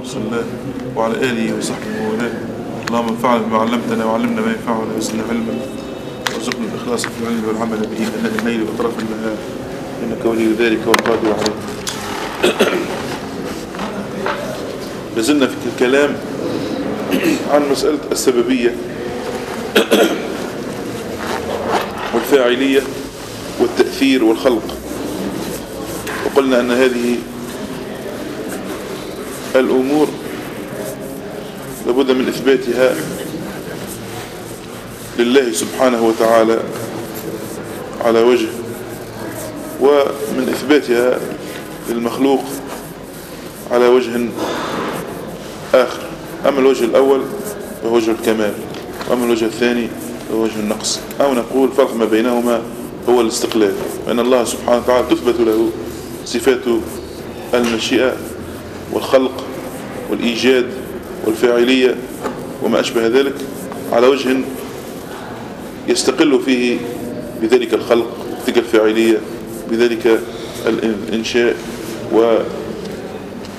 ورسوله وعلى آله وصحبه وله. اللهم انفعنا بما علمتنا وعلمنا ما ينفعنا وزدنا علما. وارزقنا الإخلاص في العلم والعمل به أن الليل وأطراف النهار إنك ولي ذلك والقادر عليه. لازلنا في الكلام عن مسألة السببية والفاعلية والتأثير والخلق. وقلنا أن هذه الأمور لابد من إثباتها لله سبحانه وتعالى على وجه ومن إثباتها للمخلوق على وجه آخر. أما الوجه الأول فهو وجه الكمال وأما الوجه الثاني فهو وجه النقص. أو نقول فرق ما بينهما هو الاستقلال وأن الله سبحانه وتعالى تثبت له صفات المشيئة والخلق والإيجاد والفاعلية وما أشبه ذلك على وجه يستقل فيه بذلك الخلق بتلك الفاعلية بذلك الإنشاء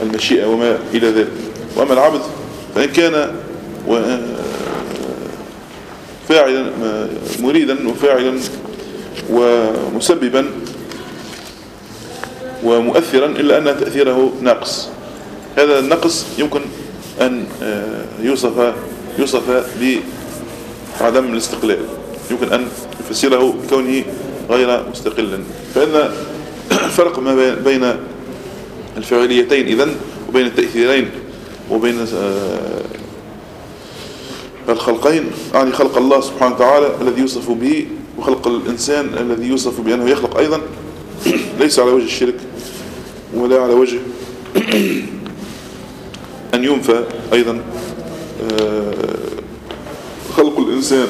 والمشيئة وما إلى ذلك. وأما العبد فإن كان فاعلا مريدا وفاعلا ومسببا ومؤثرا إلا أن تأثيره ناقص. هذا النقص يمكن أن يوصف يوصف بعدم الاستقلال. يمكن أن يفسره بكونه غير مستقلا فإن فرق ما بين الفعليتين إذن وبين التأثيرين وبين الخلقين يعني خلق الله سبحانه وتعالى الذي يوصف به وخلق الإنسان الذي يوصف بأنه يخلق أيضا. ليس على وجه الشرك ولا على وجه أن ينفى أيضا خلق الإنسان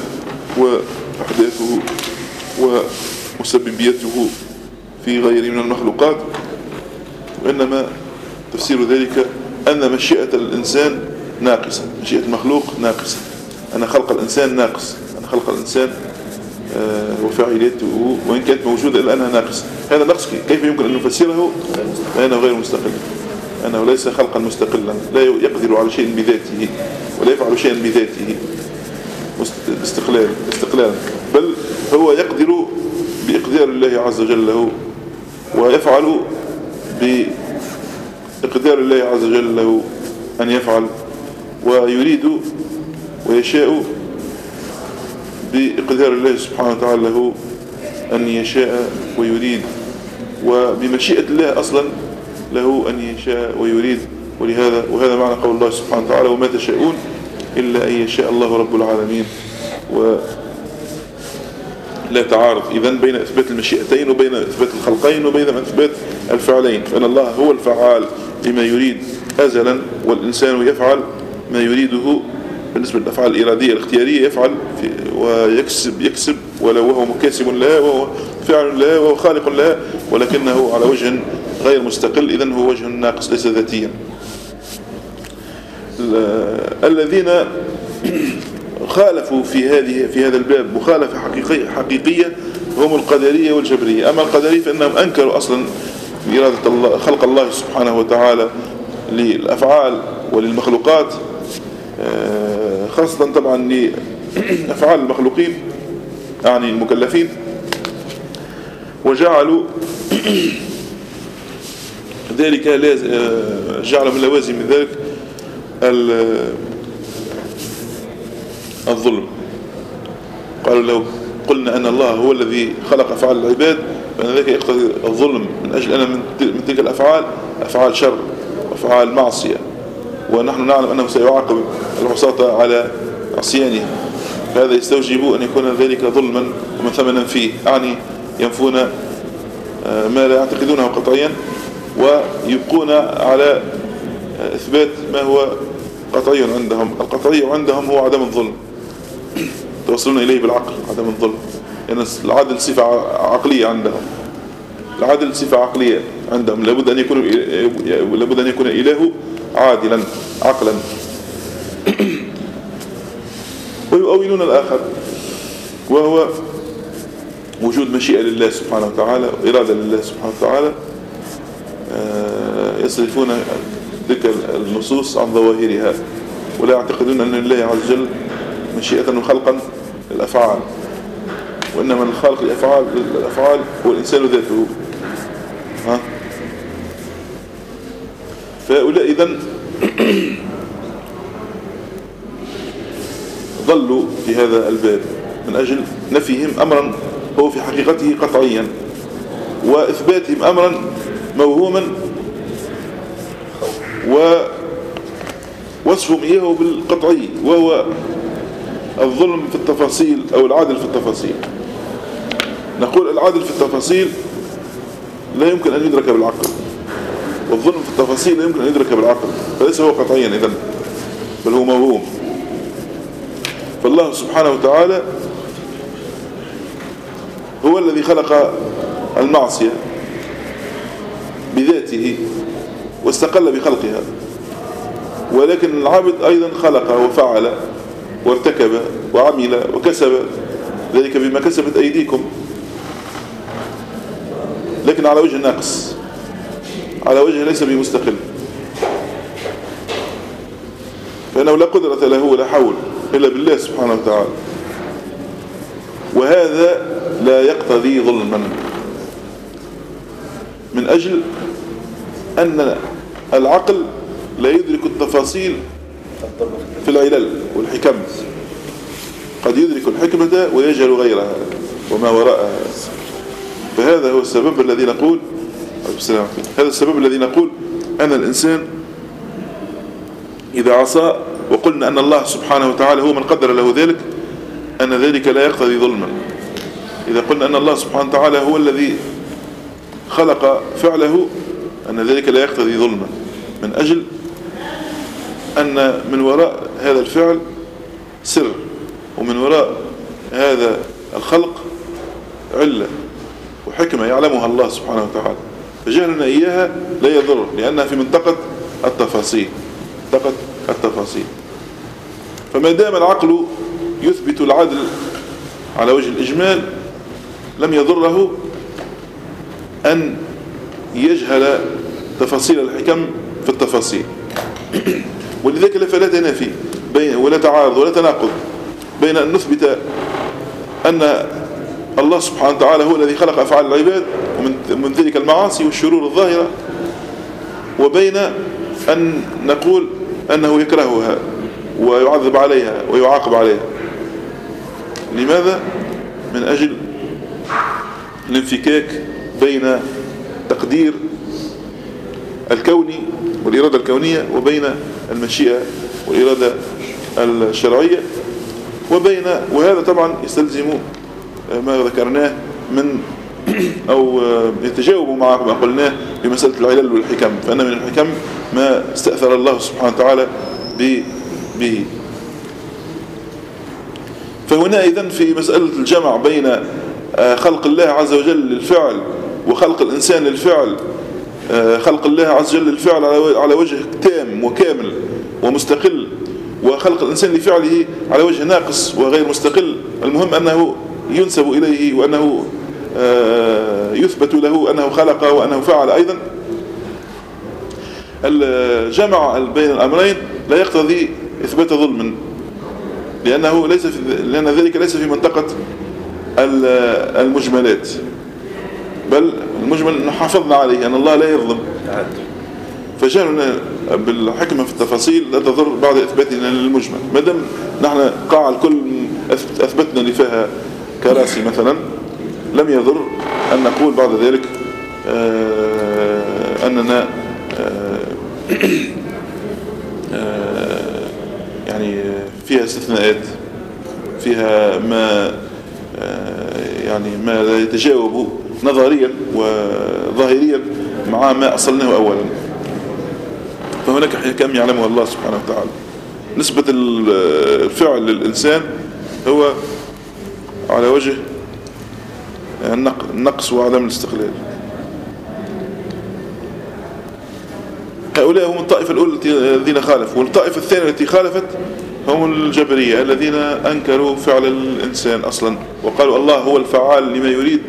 وأحداثه ومسببيته في غيره من المخلوقات. وإنما تفسير ذلك أن مشيئة الإنسان ناقصة مشيئة المخلوق ناقصة. أن خلق الإنسان ناقص أن خلق الإنسان وفاعليته وإن كانت موجودة إلا أنها ناقصة. هذا النقص كيف يمكن أن نفسره؟ لأنه غير مستقل. أنه ليس خلقا مستقلا لا يقدر على شيء بذاته ولا يفعل شيئا بذاته. استقلال استقلالا بل هو يقدر بإقدار الله عز وجل له ويفعل بإقدار الله عز وجل له أن يفعل ويريد ويشاء بإقدار الله سبحانه وتعالى له أن يشاء ويريد. وبمشيئة الله أصلا له أن يشاء ويريد. ولهذا وهذا معنى قول الله سبحانه وتعالى وما تشاءون إلا أن يشاء الله رب العالمين. و لا تعارض إذن بين إثبات المشيئتين وبين إثبات الخلقين وبين إثبات الفعلين. فإن الله هو الفعال لما يريد أزلا والإنسان يفعل ما يريده. بالنسبة للأفعال الإرادية الاختيارية يفعل ويكسب يكسب ولو وهو مكاسب لها وهو فعل وهو خالق لها ولكنه على وجه غير مستقل إذن هو وجه ناقص ليس ذاتيا. الذين خالفوا في هذه في هذا الباب مخالفة حقيقية, حقيقية هم القدرية والجبرية. أما القدرية فإنهم أنكروا أصلا إرادة الله خلق الله سبحانه وتعالى للأفعال وللمخلوقات خاصة طبعا لأفعال المخلوقين يعني المكلفين. وجعلوا ذلك جعل من لوازم ذلك الظلم. قالوا لو قلنا أن الله هو الذي خلق أفعال العباد فإن ذلك يقتضي الظلم من أجل أن من تلك الأفعال أفعال شر وأفعال معصية. ونحن نعلم أنه سيعاقب العصاة على عصيانه فهذا يستوجب أن يكون ذلك ظلما ومن ثمنا فيه. يعني ينفون ما لا يعتقدونه قطعيا ويبقون على إثبات ما هو قطعي عندهم. القطعي عندهم هو عدم الظلم. توصلون إليه بالعقل عدم الظلم. لأن يعني العدل صفة عقلية عندهم. العدل صفة عقلية عندهم. لابد أن يكون لابد أن يكون إله عادلا عقلا. ويؤولون الآخر وهو وجود مشيئة لله سبحانه وتعالى وإرادة لله سبحانه وتعالى يصرفون تلك النصوص عن ظواهرها ولا يعتقدون أن لله عز وجل مشيئة وخلقا للأفعال وإنما الخالق الأفعال, الأفعال هو الإنسان ذاته ها؟ فهؤلاء إذن ضلوا في هذا الباب من أجل نفيهم أمرا هو في حقيقته قطعيا وإثباتهم أمرا موهوما ووصفهم إياه بالقطعي وهو الظلم في التفاصيل أو العدل في التفاصيل. نقول العدل في التفاصيل لا يمكن أن يدرك بالعقل والظلم في التفاصيل لا يمكن أن يدرك بالعقل فليس هو قطعيا إذن بل هو موهوم. فالله سبحانه وتعالى هو الذي خلق المعصية بذاته واستقل بخلقها. ولكن العبد أيضا خلق وفعل وارتكب وعمل وكسب. ذلك بما كسبت أيديكم. لكن على وجه ناقص على وجه ليس بمستقل. فإنه لا قدرة له ولا حول إلا بالله سبحانه وتعالى. وهذا لا يقتضي ظلما. من أجل أن العقل لا يدرك التفاصيل في العلل والحكم. قد يدرك الحكمة ويجهل غيرها وما وراءها. فهذا هو السبب الذي نقول هذا السبب الذي نقول أن الإنسان إذا عصى وقلنا أن الله سبحانه وتعالى هو من قدر له ذلك أن ذلك لا يقتضي ظلما. إذا قلنا أن الله سبحانه وتعالى هو الذي خلق فعله أن ذلك لا يقتضي ظلما. من أجل أن من وراء هذا الفعل سر ومن وراء هذا الخلق علة وحكمة يعلمها الله سبحانه وتعالى. فجهلنا إياها لا يضر لأنها في منطقة التفاصيل منطقة التفاصيل. فما دام العقل يثبت العدل على وجه الإجمال لم يضره أن يجهل تفاصيل الحكم في التفاصيل. ولذلك فلا تنافي ولا تعارض ولا تناقض بين أن نثبت أن الله سبحانه وتعالى هو الذي خلق أفعال العباد ومن ذلك المعاصي والشرور الظاهرة وبين أن نقول أنه يكرهها ويعذب عليها ويعاقب عليها. لماذا؟ من أجل الانفكاك بين تقدير الكوني والإرادة الكونية وبين المشيئة والإرادة الشرعية وبين وهذا طبعا يستلزم ما ذكرناه من أو يتجاوب مع ما قلناه في مسألة العلل والحكم فأن من الحكم ما استأثر الله سبحانه وتعالى به فهنا إذن في مسألة الجمع بين آه، خلق الله عز وجل للفعل وخلق الإنسان للفعل آه، خلق الله عز وجل للفعل على وجه تام وكامل ومستقل وخلق الإنسان لفعله على وجه ناقص وغير مستقل. المهم أنه ينسب إليه وأنه آه، يثبت له أنه خلق وأنه فعل. أيضا الجمع بين الأمرين لا يقتضي إثبات ظلم. لأنه ليس في لأن ذلك ليس في منطقة المجملات. بل المجمل حافظنا عليه أن الله لا يظلم. فجعلنا بالحكمة في التفاصيل لا تضر بعد إثباتنا للمجمل. ما دام نحن قاع الكل أثبتنا لفها كراسي مثلا لم يضر أن نقول بعد ذلك آه، أننا آه، آه، يعني فيها استثناءات فيها ما يعني ما لا يتجاوب نظريا وظاهريا مع ما أصلناه أولا. فهناك حكم يعلمها الله سبحانه وتعالى. نسبة الفعل للإنسان هو على وجه النقص وعدم الاستقلال. هؤلاء هم الطائفة الأولى الذين خالفوا والطائفة الثانية التي خالفت هم الجبرية الذين أنكروا فعل الإنسان أصلا وقالوا الله هو الفعال لما يريد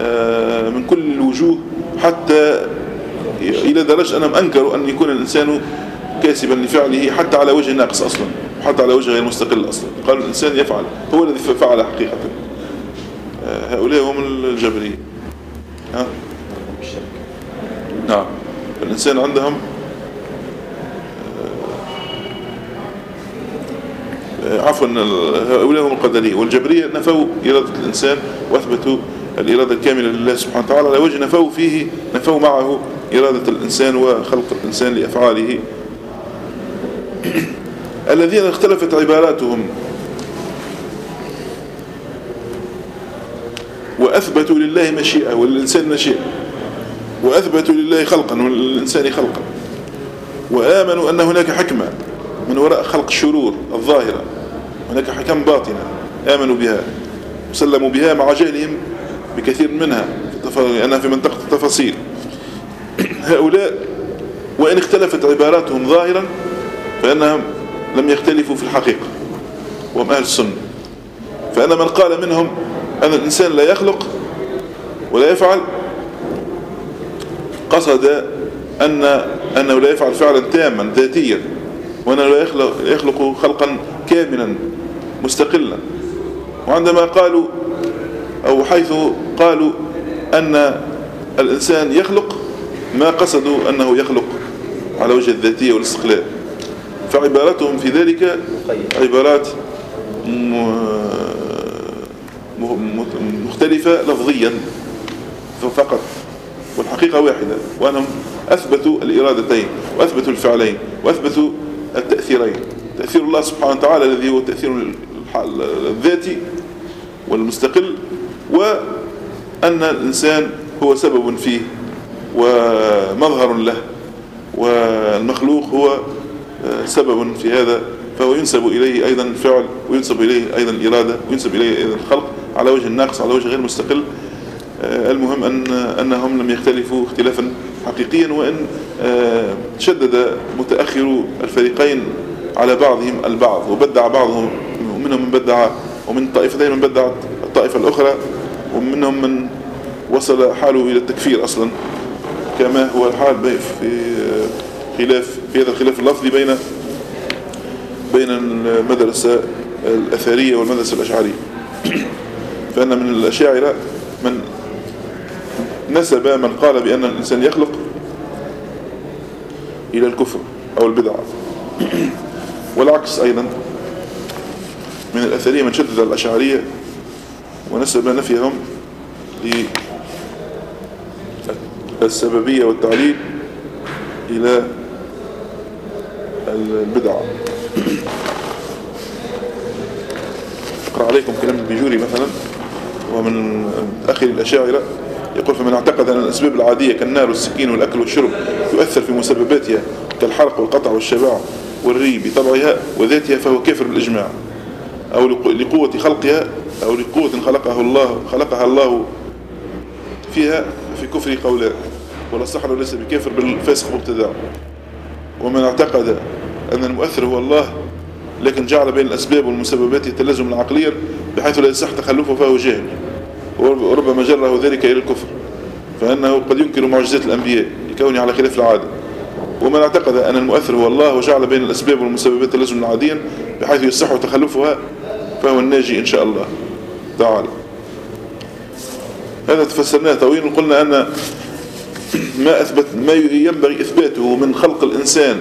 آه، من كل الوجوه حتى إلى درجة أنهم أنكروا أن يكون الإنسان كاسبا لفعله حتى على وجه ناقص أصلا حتى على وجه غير مستقل أصلا. قالوا الإنسان يفعل هو الذي فعل حقيقة. آه، هؤلاء هم الجبرية. ها؟ نعم. الإنسان عندهم آه، عفوا هؤلاء هم القدرية. والجبرية نفوا إرادة الإنسان وأثبتوا الإرادة الكاملة لله سبحانه وتعالى. على وجه نفوا فيه نفوا معه إرادة الإنسان وخلق الإنسان لأفعاله. الذين اختلفت عباراتهم وأثبتوا لله مشيئة وللإنسان مشيئة. وأثبتوا لله خلقا وللإنسان خلقا. وآمنوا أن هناك حكمة من وراء خلق الشرور الظاهرة. هناك حكم باطنة. آمنوا بها. وسلموا بها مع جهلهم بكثير منها. لأنها في منطقة التفاصيل. هؤلاء وإن اختلفت عباراتهم ظاهرا فإنهم لم يختلفوا في الحقيقة. وهم أهل السنة. فأن من قال منهم أن الإنسان لا يخلق ولا يفعل قصد أن أنه لا يفعل فعلا تاما ذاتيا وأنه لا يخلق, يخلق خلقا كاملا مستقلا. وعندما قالوا أو حيث قالوا أن الإنسان يخلق ما قصدوا أنه يخلق على وجه الذاتية والاستقلال. فعباراتهم في ذلك عبارات مختلفة لفظيا فقط. والحقيقة واحدة وأنهم أثبتوا الإرادتين وأثبتوا الفعلين وأثبتوا التأثيرين. تأثير الله سبحانه وتعالى الذي هو التأثير الذاتي والمستقل وأن الإنسان هو سبب فيه ومظهر له والمخلوق هو سبب في هذا فهو ينسب إليه أيضا الفعل وينسب إليه أيضا الإرادة وينسب إليه أيضا الخلق على وجه الناقص على وجه غير مستقل. آه، المهم أن أنهم لم يختلفوا اختلافا حقيقيا وإن آه، شدد متأخر الفريقين على بعضهم البعض وبدع بعضهم ومنهم من بدع ومن الطائفتين من بدع الطائفة الأخرى ومنهم من وصل حاله إلى التكفير أصلا. كما هو الحال في خلاف في هذا الخلاف اللفظي بين بين المدرسة الأثرية والمدرسة الأشعرية. فأن من الأشاعرة من نسب من قال بأن الإنسان يخلق إلى الكفر أو البدعة والعكس أيضا. من الأثرية من شدد الأشعرية ونسب نفيهم للسببية والتعليل إلى البدعة أقرأ عليكم كلام البيجوري مثلا من أخي الأشاعرة. يقول فمن اعتقد أن الأسباب العادية كالنار والسكين والأكل والشرب تؤثر في مسبباتها كالحرق والقطع والشبع والري بطبعها وذاتها فهو كافر بالإجماع أو لقوة خلقها أو لقوة خلقها الله خلقها الله فيها ففي كفره قولان والأصح ليس بكافر بل فاسق مبتدع ومن اعتقد أن المؤثر هو الله لكن جعل بين الأسباب والمسببات يتلازم عقليا بحيث لا يصح تخلفه فهو جاهل وربما جره ذلك إلى الكفر. فأنه قد ينكر معجزات الأنبياء لكونه على خلاف العادة. ومن اعتقد أن المؤثر هو الله وجعل بين الأسباب والمسببات تلازم عاديا بحيث يصح تخلفها فهو الناجي إن شاء الله تعالى. هذا تفسرناه طويل وقلنا أن ما أثبت ما ينبغي إثباته من خلق الإنسان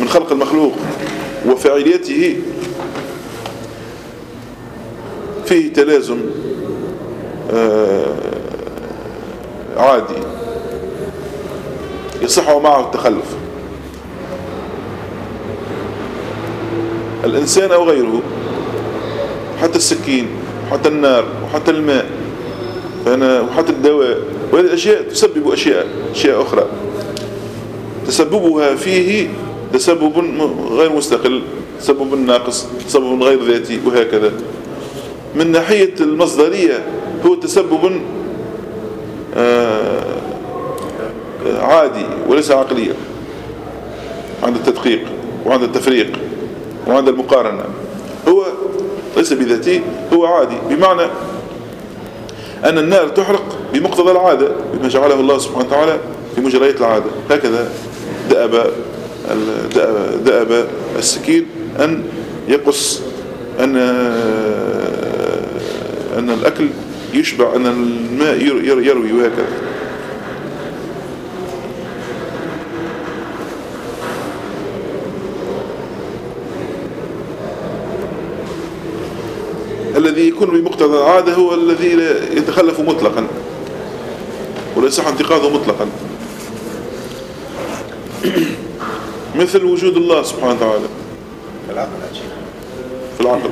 من خلق المخلوق وفاعليته فيه تلازم. عادي. يصح معه التخلف. الإنسان أو غيره حتى السكين حتى النار وحتى الماء وحتى الدواء وهذه الأشياء تسبب أشياء أشياء أخرى. تسببها فيه تسبب غير مستقل تسبب ناقص تسبب غير ذاتي وهكذا. من ناحية المصدرية هو تسبب آه، عادي وليس عقليا. عند التدقيق وعند التفريق وعند المقارنة. هو ليس بذاته هو عادي. بمعنى أن النار تحرق بمقتضى العادة بما جعله الله سبحانه وتعالى في مجريات العادة. هكذا دأب دأب السكين أن يقص أن أن الأكل يشبع أن الماء يروي وهكذا. الذي يكون بمقتضى العادة هو الذي يتخلف مطلقا ولا يصح انتقاضه مطلقا. مثل وجود الله سبحانه وتعالى. في العقل في العقل.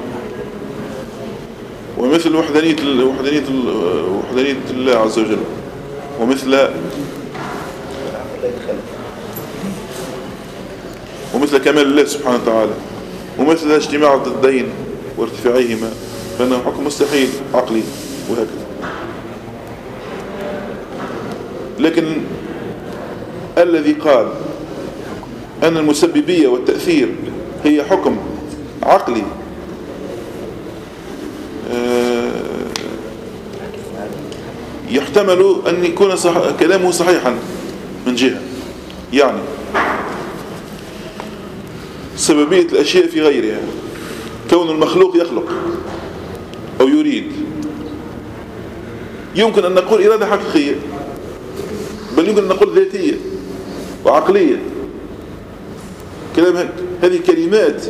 ومثل وحدانية وحدانية وحدانية الله عز وجل. ومثل ومثل كمال الله سبحانه وتعالى. ومثل اجتماع الضدين وارتفاعهما فإنه حكم مستحيل عقلي وهكذا. لكن الذي قال أن المسببية والتأثير هي حكم عقلي آه، يحتمل أن يكون صح كلامه صحيحا من جهة. يعني سببية الأشياء في غيرها. كون المخلوق يخلق أو يريد. يمكن أن نقول إرادة حقيقية بل يمكن أن نقول ذاتية وعقلية. كلام هذه كلمات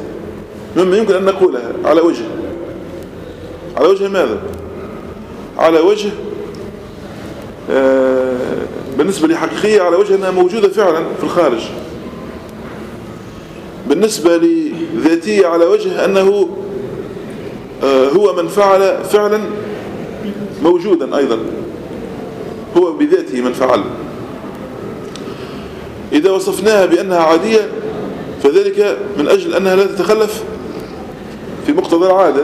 مما يمكن أن نقولها على وجه. على وجه ماذا؟ على وجه بالنسبة لحقيقية على وجه أنها موجودة فعلا في الخارج. بالنسبة لذاتية على وجه أنه آه هو من فعل فعلا موجودا أيضا. هو بذاته من فعل. إذا وصفناها بأنها عادية فذلك من أجل أنها لا تتخلف في مقتضى العادة.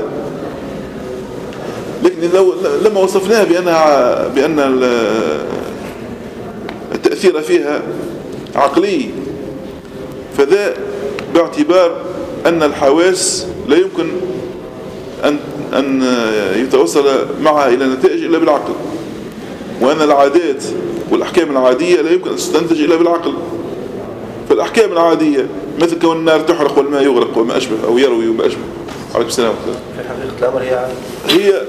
لكن لو لما وصفناها بأنها بأن التأثير فيها عقلي فذا باعتبار أن الحواس لا يمكن أن أن يتوصل معها إلى نتائج إلا بالعقل وأن العادات والأحكام العادية لا يمكن أن تستنتج إلا بالعقل. فالأحكام العادية مثل كون النار تحرق والماء يغرق وما أشبه أو يروي وما أشبه. عليكم السلام. في حقيقة الأمر هي هي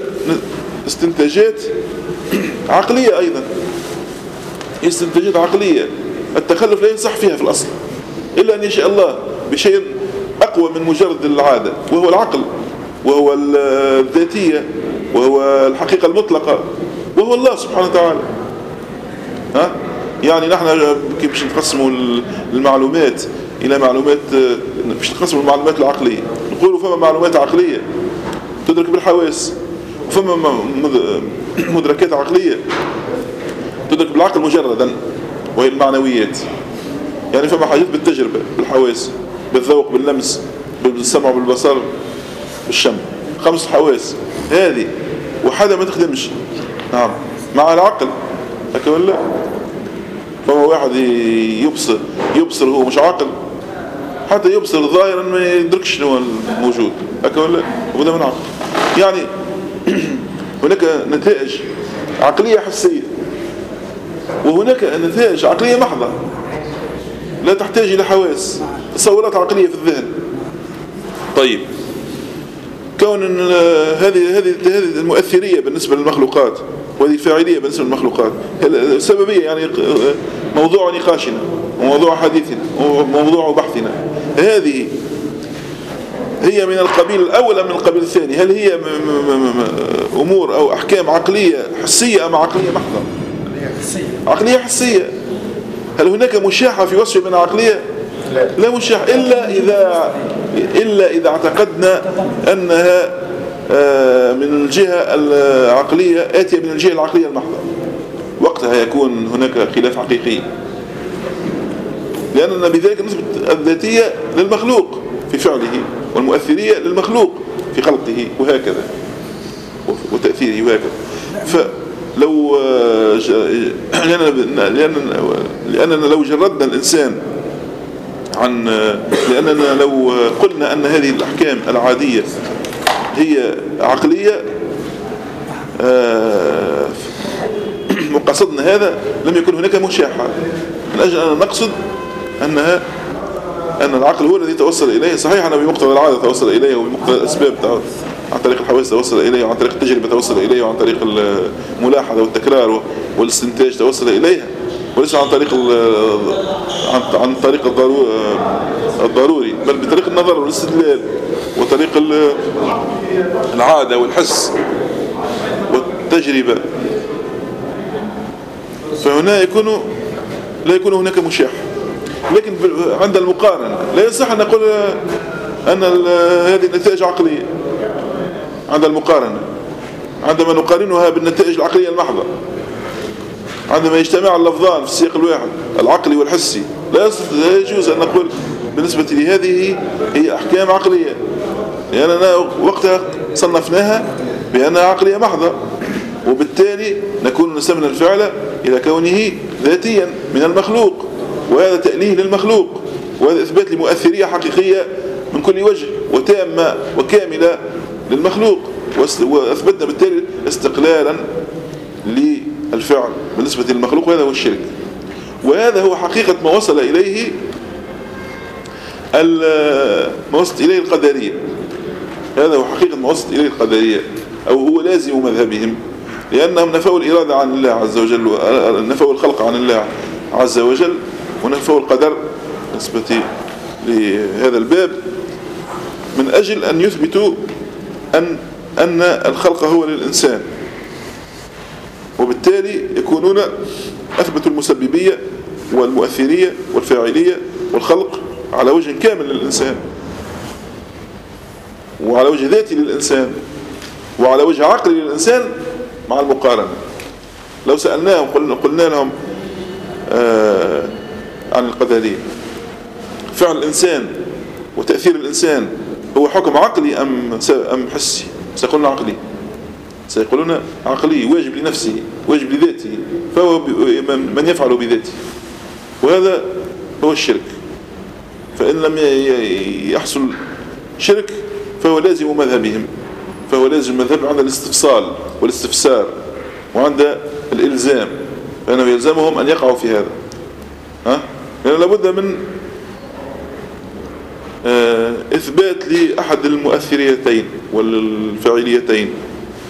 استنتاجات عقلية أيضا. هي استنتاجات عقلية. التخلف لا ينصح فيها في الأصل. إلا أن يشاء الله بشيء أقوى من مجرد العادة وهو العقل وهو الذاتية وهو الحقيقة المطلقة وهو الله سبحانه وتعالى. ها؟ يعني نحن كيف باش نقسموا المعلومات إلى معلومات باش نقسموا المعلومات العقلية. نقولوا فما معلومات عقلية. تدرك بالحواس. وفما مدركات عقلية. تدرك بالعقل مجردا. وهي المعنويات. يعني فما حاجات بالتجربة بالحواس بالذوق باللمس بالسمع بالبصر بالشم. خمس حواس. هذه. وحدا ما تخدمش. نعم. مع العقل. هكذا ولا؟ فما واحد يبصر يبصر هو مش عاقل. حتى يبصر ظاهرا ما يدركش شنو الموجود. هكذا ولا؟ وده من عقل يعني هناك نتائج عقلية حسية. وهناك نتائج عقلية محضة. لا تحتاج إلى حواس. تصورات عقلية في الذهن. طيب. كون هذه هذه هذه المؤثرية بالنسبة للمخلوقات وهذه الفاعليه بالنسبة للمخلوقات السببيه يعني موضوع نقاشنا. وموضوع حديثنا وموضوع بحثنا. هذه هي من القبيل الأول أم من القبيل الثاني؟ هل هي أمور أو أحكام عقلية حسية أم عقلية محضة؟ عقلية حسية. هل هناك مشاحة في وصف من عقلية لا, لا مشاحة إلا إذا إلا إذا اعتقدنا أنها من الجهة العقلية آتية من الجهة العقلية المحضة. وقتها يكون هناك خلاف حقيقي. لأننا بذلك نسبة الذاتية للمخلوق في فعله والمؤثرية للمخلوق في خلقه وهكذا. وتأثيره وهكذا. فلو لأننا, لأننا لو جردنا الإنسان عن لأننا لو قلنا أن هذه الأحكام العادية هي عقلية وقصدنا هذا لم يكن هناك مشاحة. من أجل أن نقصد أنها أن العقل هو الذي توصل إليه. صحيح أنه بمقتضى العادة توصل إليه وبمقتضى الأسباب عن طريق الحواس توصل إليه وعن طريق التجربة توصل إليه وعن طريق الملاحظة والتكرار والاستنتاج توصل إليها. وليس عن طريق عن طريق الضروري بل بطريق النظر والاستدلال وطريق العادة والحس والتجربة. فهنا يكون لا يكون هناك مشاح. لكن عند المقارنة. لا يصح أن نقول أن هذه النتائج عقلية. عند المقارنة. عندما نقارنها بالنتائج العقلية المحضة. عندما يجتمع اللفظان في السياق الواحد العقلي والحسي لا يجوز أن نقول بالنسبة لهذه هي أحكام عقلية. لأننا وقتها صنفناها بأنها عقلية محضة. وبالتالي نكون نسمنا الفعل إلى كونه ذاتيا من المخلوق. وهذا تأليه للمخلوق وهذا إثبات لمؤثرية حقيقية من كل وجه وتامة وكاملة للمخلوق. وأثبتنا بالتالي استقلالا للفعل بالنسبة للمخلوق وهذا هو الشرك. وهذا هو حقيقة ما وصل إليه ما وصلت إليه القدرية. هذا هو حقيقة ما وصلت إليه القدرية أو هو لازم مذهبهم لأنهم نفوا الإرادة عن الله عز وجل نفوا الخلق عن الله عز وجل. ونفوا القدر بالنسبة لهذا الباب من أجل أن يثبتوا أن, أن الخلق هو للإنسان. وبالتالي يكونون أثبتوا المسببية والمؤثرية والفاعلية والخلق على وجه كامل للإنسان. وعلى وجه ذاتي للإنسان. وعلى وجه عقلي للإنسان مع المقارنة. لو سألناهم قلنا, لهم آه عن القدرية. فعل الإنسان وتأثير الإنسان هو حكم عقلي أم, أم حسي؟ سيقولون عقلي. سيقولون عقلي واجب لنفسه واجب لذاته فهو من يفعل بذاته. وهذا هو الشرك. فإن لم يحصل شرك فهو لازم مذهبهم. فهو لازم مذهب عند الاستفصال والاستفسار وعند الإلزام. فإنه يلزمهم أن يقعوا في هذا. ها؟ لأنه لابد من آه، إثبات لأحد المؤثريتين والفعليتين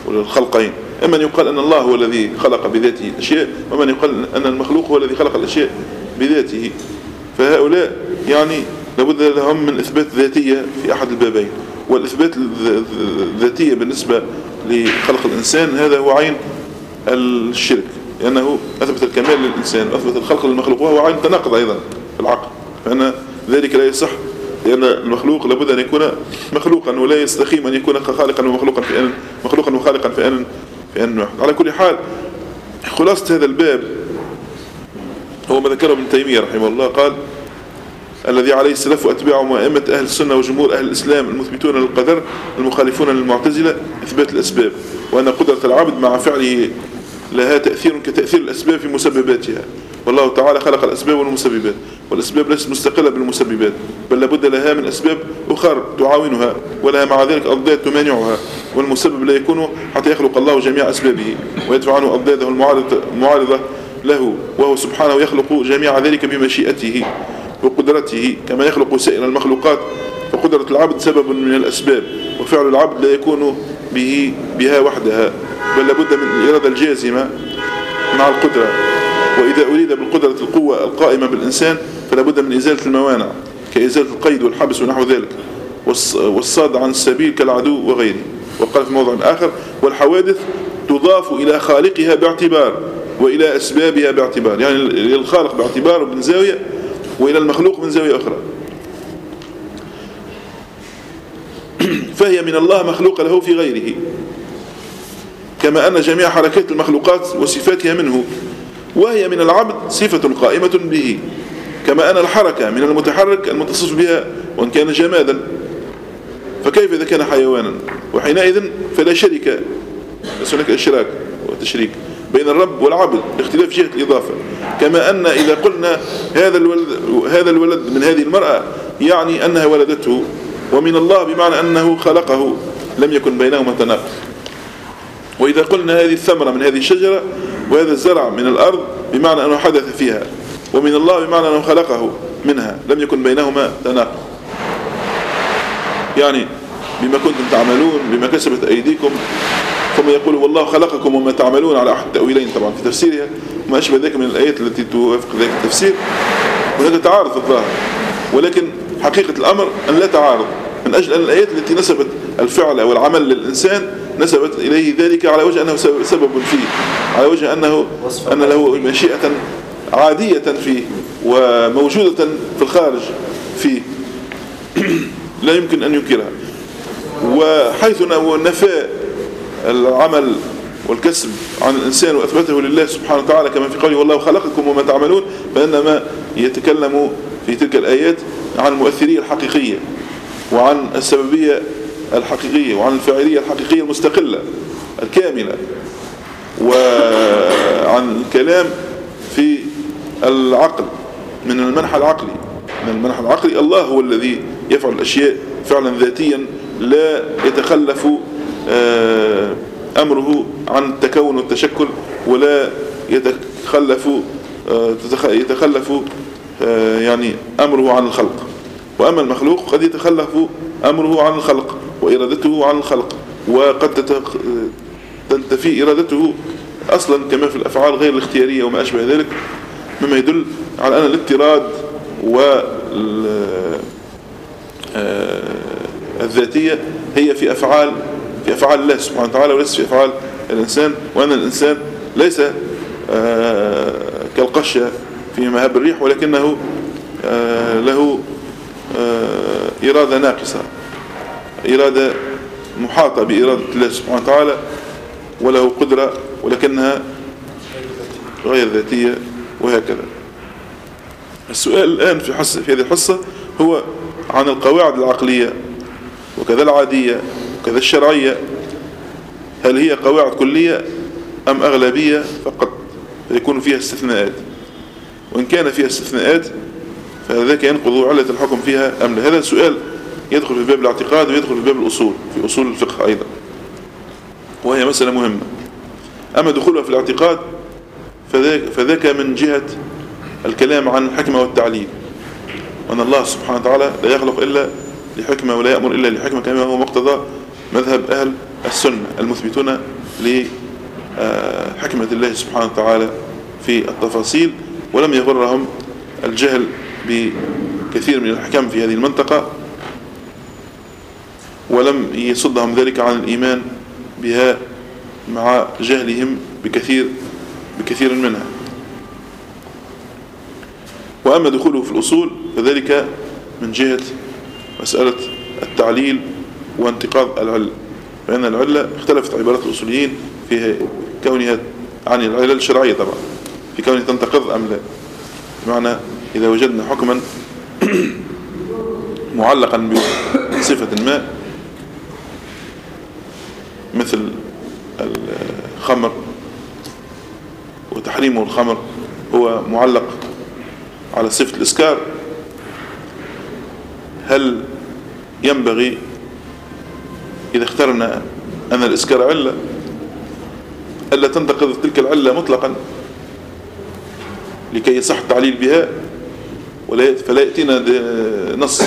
والخلقين. إما أن يقال أن الله هو الذي خلق بذاته الأشياء ومن يقال أن المخلوق هو الذي خلق الأشياء بذاته. فهؤلاء يعني لابد لهم من إثبات ذاتية في أحد البابين. والإثبات الذاتية بالنسبة لخلق الإنسان هذا هو عين الشرك. لأنه أثبت الكمال للإنسان وأثبت الخلق للمخلوق وهو عين تناقض أيضا في العقل. فأن ذلك لا يصح لأن المخلوق لابد أن يكون مخلوقا ولا يستخيم أن يكون خالقا ومخلوقا في أن مخلوقا وخالقا في أن في أن واحد. على كل حال خلاصة هذا الباب هو ما ذكره ابن تيمية رحمه الله قال الذي عليه السلف وأتباعه وأئمة أهل السنة وجمهور أهل الإسلام المثبتون للقدر المخالفون للمعتزلة إثبات الأسباب وأن قدرة العبد مع فعله لها تأثير كتأثير الأسباب في مسبباتها. والله تعالى خلق الأسباب والمسببات. والأسباب ليست مستقلة بالمسببات بل لابد لها من أسباب أخر تعاونها ولها مع ذلك أضداد تمانعها. والمسبب لا يكون حتى يخلق الله جميع أسبابه ويدفع عنه أضداده المعارضة له وهو سبحانه يخلق جميع ذلك بمشيئته وقدرته كما يخلق سائر المخلوقات. فقدرة العبد سبب من الأسباب وفعل العبد لا يكون به بها وحدها. بل لابد من الإرادة الجازمة مع القدرة. وإذا أريد بالقدرة القوة القائمة بالإنسان فلا بد من إزالة الموانع كإزالة القيد والحبس ونحو ذلك والصاد عن السبيل كالعدو وغيره. وقال في موضع آخر والحوادث تضاف إلى خالقها باعتبار وإلى أسبابها باعتبار. يعني للخالق باعتبار من زاوية وإلى المخلوق من زاوية أخرى. فهي من الله مخلوق له في غيره. كما أن جميع حركات المخلوقات وصفاتها منه وهي من العبد صفة قائمة به كما أن الحركة من المتحرك المتصف بها وإن كان جمادا فكيف إذا كان حيوانا؟ وحينئذ فلا شركة ليس هناك إشراك وتشريك بين الرب والعبد باختلاف جهة الإضافة. كما أن إذا قلنا هذا الولد, هذا الولد من هذه المرأة يعني أنها ولدته ومن الله بمعنى أنه خلقه لم يكن بينهما تناقض. وإذا قلنا هذه الثمرة من هذه الشجرة وهذا الزرع من الأرض بمعنى أنه حدث فيها. ومن الله بمعنى أنه خلقه منها. لم يكن بينهما تناقض. يعني بما كنتم تعملون بما كسبت أيديكم ثم يقول والله خلقكم وما تعملون على أحد التأويلين. طبعا في تفسيرها وما أشبه ذلك من الآيات التي توافق ذلك التفسير. هناك تعارض الظاهر ولكن حقيقة الأمر أن لا تعارض. من أجل أن الآيات التي نسبت الفعل والعمل للإنسان نسبت إليه ذلك على وجه أنه سبب فيه على وجه أنه أن له مشيئة عادية فيه وموجودة في الخارج فيه لا يمكن أن ينكرها. وحيث نفى العمل والكسب عن الإنسان وأثبته لله سبحانه وتعالى كما في قوله والله خلقكم وما تعملون فإنما يتكلم في تلك الآيات عن المؤثرية الحقيقية. وعن السببية الحقيقية وعن الفاعلية الحقيقية المستقلة الكاملة وعن الكلام في العقل من المنحى العقلي من المنحى العقلي الله هو الذي يفعل الأشياء فعلا ذاتيا لا يتخلف آه، أمره عن التكون والتشكل ولا يتخلف آه، يتخلف آه، يعني أمره عن الخلق. وأما المخلوق قد يتخلف أمره عن الخلق وإرادته عن الخلق وقد تنتفي إرادته أصلا كما في الأفعال غير الاختيارية وما أشبه ذلك مما يدل على أن الاضطراد والذاتية هي في أفعال في أفعال الله سبحانه وتعالى وليس في أفعال الإنسان وأن الإنسان ليس آه، كالقشة في مهاب الريح ولكنه آه، له آه، إرادة ناقصة. إرادة محاطة بإرادة الله سبحانه وتعالى وله قدرة ولكنها غير ذاتية وهكذا. السؤال الآن في, حصة في هذه الحصة هو عن القواعد العقلية وكذا العادية وكذا الشرعية. هل هي قواعد كلية أم أغلبية فقط؟ فيكون فيها استثناءات؟ وإن كان فيها استثناءات فذلك ينقض علة الحكم فيها أم لا؟ هذا السؤال يدخل في باب الاعتقاد ويدخل في باب الأصول في أصول الفقه أيضا. وهي مسألة مهمة. أما دخولها في الاعتقاد فذاك, فذاك من جهة الكلام عن الحكمة والتعليل. وأن الله سبحانه وتعالى لا يخلق إلا لحكمة ولا يأمر إلا لحكمة كما هو مقتضى مذهب أهل السنة المثبتون لحكمة الله سبحانه وتعالى في التفاصيل. ولم يغرهم الجهل بكثير من الحكم في هذه المنطقة ولم يصدهم ذلك عن الإيمان بها مع جهلهم بكثير بكثير منها. وأما دخوله في الأصول فذلك من جهة مسألة التعليل وانتقاض العلة فإن العلة اختلفت عبارات الأصوليين في كونها عن العلة الشرعية طبعا في كونها تنتقض أم لا. بمعنى إذا وجدنا حكما معلقا بصفة ما مثل الخمر وتحريمه الخمر هو معلق على صفة الإسكار هل ينبغي إذا اخترنا أن الإسكار علة ألا تنتقض تلك العلة مطلقا لكي يصح التعليل بها؟ فلا يأتينا نص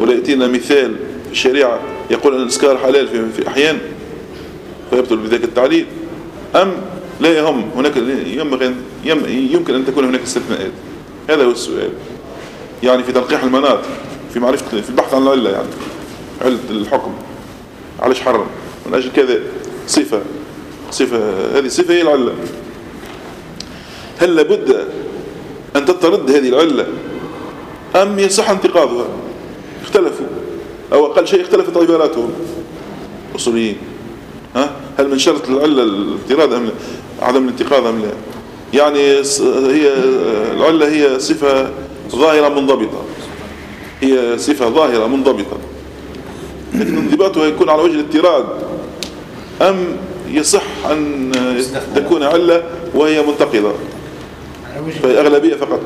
ولا يأتينا مثال في الشريعة يقول أن الإسكار حلال في أحيان فيبطل بذلك التعليل أم لا يهم هناك يمكن أن تكون هناك استثناءات. هذا هو السؤال. يعني في تنقيح المناط في معرفة في البحث عن العلة يعني علة الحكم علاش حرم من أجل كذا صفة. صفة هذه الصفة هي العلة. هل لابد أن تطرد هذه العلة أم يصح انتقاضها اختلفوا. أو أقل شيء اختلفت عباراتهم أصوليين. ها؟ هل من شرط العلة الاعتراض أم لا؟ عدم الانتقاض أم لا؟ يعني هي العلة هي صفة ظاهرة منضبطة. هي صفة ظاهرة منضبطة. لكن انضباطها يكون على وجه الاضطراد أم يصح أن تكون علة وهي منتقضة فهي أغلبية فقط.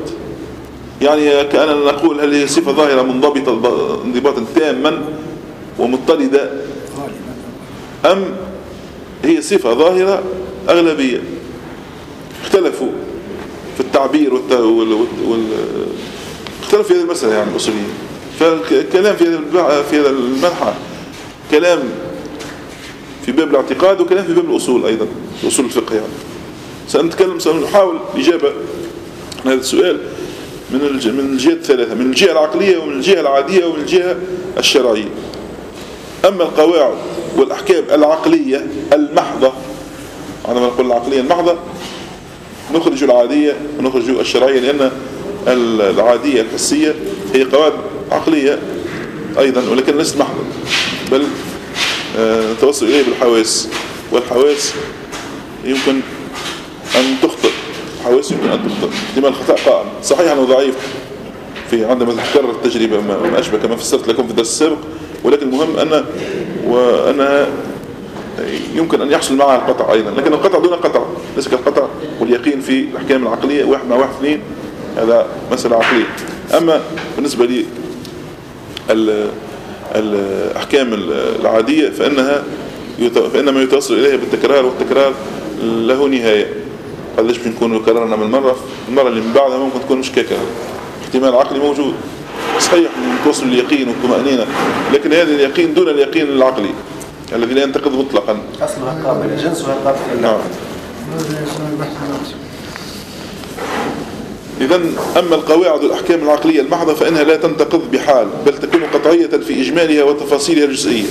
يعني كأننا نقول هل هي صفة ظاهرة منضبطة انضباطا تاما ومضطردة؟ أم هي صفة ظاهرة أغلبية؟ اختلفوا في التعبير والت... وال... وال... اختلف في هذه المسألة يعني الأصوليين فالكلام في هذا في هذا المنحى كلام في باب الاعتقاد وكلام في باب الأصول أيضا أصول الفقه يعني سنتكلم سنحاول الإجابة عن هذا السؤال. من من الجهات الثلاثة من الجهة العقلية ومن الجهة العادية ومن الجهة الشرعية. أما القواعد والأحكام العقلية المحضة عندما نقول العقلية المحضة نخرج العادية ونخرج الشرعية لأن العادية الحسية هي قواعد عقلية أيضا ولكن ليست محضة بل آه، نتوصل إليه بالحواس. والحواس يمكن أن تخطئ. حواس يمكن احتمال الخطأ قائم صحيح أنه ضعيف. في عندما تكرر التجربة ما أشبه كما فسرت لكم في الدرس السابق ولكن المهم أن وأنها يمكن أن يحصل معها القطع أيضا. لكن القطع دون قطع. ليس كالقطع واليقين في الأحكام العقلية. واحد مع واحد اثنين. هذا مسألة عقلية. أما بالنسبة لي الأحكام العادية فإنها فإن ما يتوصل إليها بالتكرار والتكرار له نهاية. قد ليش بنكون كررنا من مرة المرة اللي من بعدها ممكن تكون مش كاكرة احتمال عقلي موجود. صحيح توصل اليقين والطمأنينة لكن هذا اليقين دون اليقين العقلي الذي لا ينتقد مطلقا. أصلها قابل جنسها قابل نعم. إذا أما القواعد والأحكام العقلية المحضة فإنها لا تنتقض بحال بل تكون قطعية في إجمالها وتفاصيلها الجزئية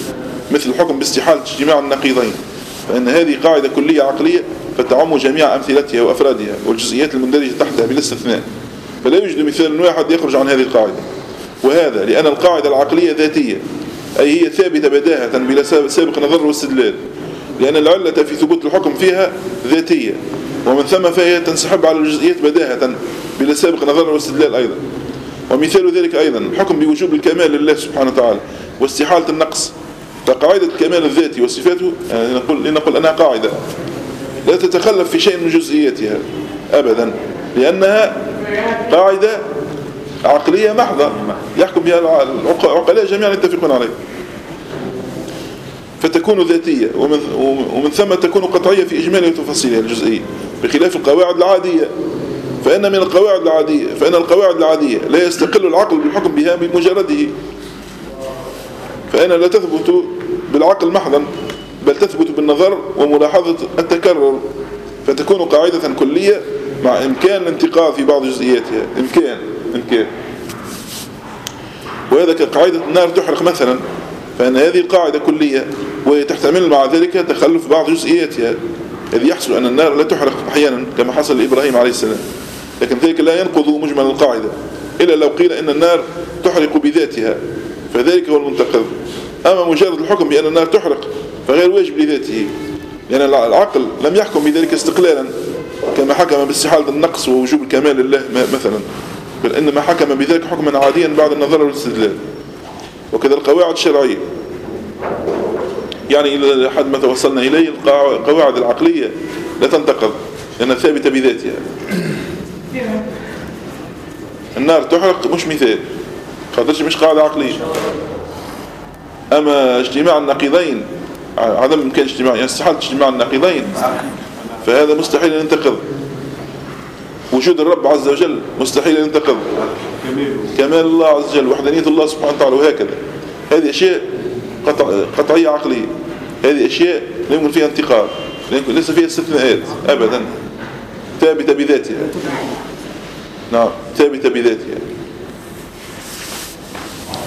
مثل الحكم باستحالة اجتماع النقيضين. فإن هذه قاعدة كلية عقلية فتعم جميع أمثلتها وأفرادها والجزئيات المندرجة تحتها بلا استثناء فلا يوجد مثال واحد يخرج عن هذه القاعدة. وهذا لأن القاعدة العقلية ذاتية أي هي ثابتة بداهة بلا سابق نظر واستدلال لأن العلة في ثبوت الحكم فيها ذاتية ومن ثم فهي تنسحب على الجزئيات بداهة بلا سابق نظر واستدلال أيضا. ومثال ذلك أيضا الحكم بوجوب الكمال لله سبحانه وتعالى واستحالة النقص. فقاعدة الكمال الذاتي وصفاته نقول لنقول أنها قاعدة. لا تتخلف في شيء من جزئياتها أبدا لأنها قاعدة عقلية محضة يحكم بها العقلاء جميعا يتفقون عليه. فتكون ذاتية ومن, ومن ثم تكون قطعية في إجمالها وتفاصيلها الجزئية بخلاف القواعد العادية. فإن من القواعد العادية فإن القواعد العادية لا يستقل العقل بالحكم بها بمجرده. فإن لا تثبت بالعقل محضا. بل تثبت بالنظر وملاحظة التكرر فتكون قاعدة كلية مع إمكان الانتقاء في بعض جزئياتها. إمكان إمكان. وهذا كقاعدة النار تحرق مثلا فإن هذه القاعدة كلية وهي تحتمل مع ذلك تخلف بعض جزئياتها إذ يحصل أن النار لا تحرق أحيانا كما حصل لإبراهيم عليه السلام. لكن ذلك لا ينقض مجمل القاعدة إلا لو قيل إن النار تحرق بذاتها فذلك هو المنتقض. أما مجرد الحكم بأن النار تحرق فغير واجب لذاته. لأن العقل لم يحكم بذلك استقلالا. كما حكم باستحالة النقص ووجوب الكمال لله مثلا. بل إنما حكم بذلك حكما عاديا بعد النظر والاستدلال. وكذا القواعد الشرعية. يعني إلى حد ما توصلنا إليه القواعد العقلية لا تنتقض لأنها ثابتة بذاتها. النار تحرق مش مثال. خاطرش مش قاعدة عقلية. أما اجتماع النقيضين عدم إمكان اجتماع يعني استحالة اجتماع النقيضين. فهذا مستحيل أن ينتقض. وجود الرب عز وجل مستحيل أن ينتقض. كمال الله عز وجل وحدانية الله سبحانه وتعالى وهكذا. هذه أشياء قطع قطعية عقلية. هذه أشياء لا يمكن فيها انتقاد ليس فيها استثناءات أبدا. ثابتة بذاتها. نعم ثابتة بذاتها.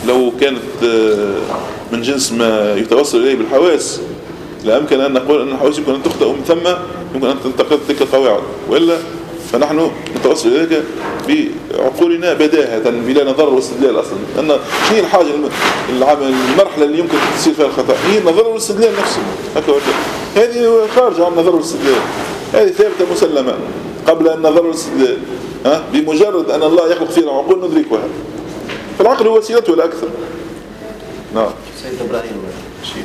لو كانت آه، من جنس ما يتوصل إليه بالحواس لا أمكن أن نقول أن الحواس يمكن أن تخطئ ومن ثم يمكن أن تنتقد تلك القواعد. وإلا فنحن نتوصل إليك بعقولنا بداهة بلا نظر واستدلال أصلا. لأن شنو الحاجة المرحلة اللي يمكن تصير فيها الخطأ. هي النظر والاستدلال نفسه. هذه خارجة عن النظر والاستدلال. هذه ثابتة مسلمة. قبل النظر والاستدلال. بمجرد أن الله يخلق فينا عقول ندركها. فالعقل هو وسيلته لا أكثر نعم. سيد إبراهيم شيخ